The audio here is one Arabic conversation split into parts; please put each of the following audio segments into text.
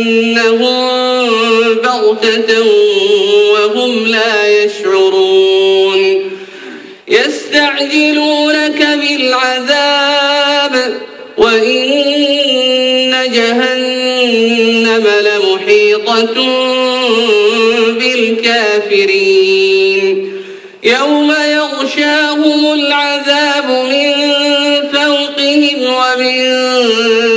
وليأتينهم بغتة وهم لا يشعرون يستعجلونك بالعذاب وإن جهنم لمحيطة بالكافرين يوم يغشاهم العذاب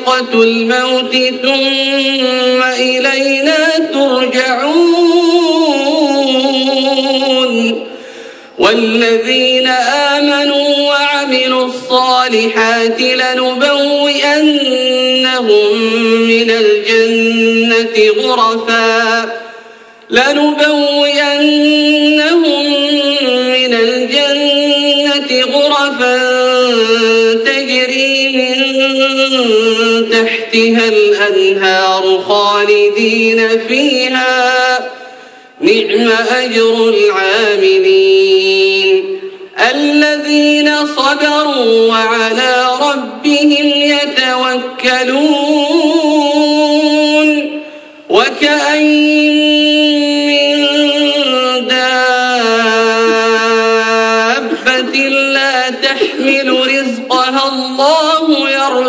ذائقة الموت ثم إلينا ترجعون. والذين آمنوا وعملوا الصالحات لنبوئنهم من الجنة غرفا. لنبوئنهم من الجنة غرفا. تحتها الأنهار خالدين فيها. نعم أجر العاملين. الذين صبروا وعلى ربهم يتوكلون. وكأين من دابة لا تحمل رزقها الله.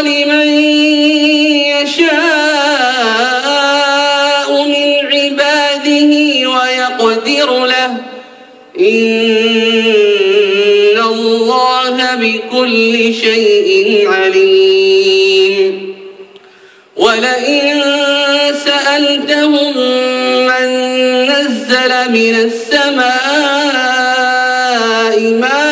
لمن يشاء من عباده ويقدر له. إن الله بكل شيء عليم. ولئن سألتهم من نزل من السماء ماء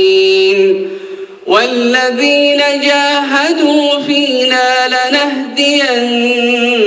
والذين جاهدوا فينا لنهدينهم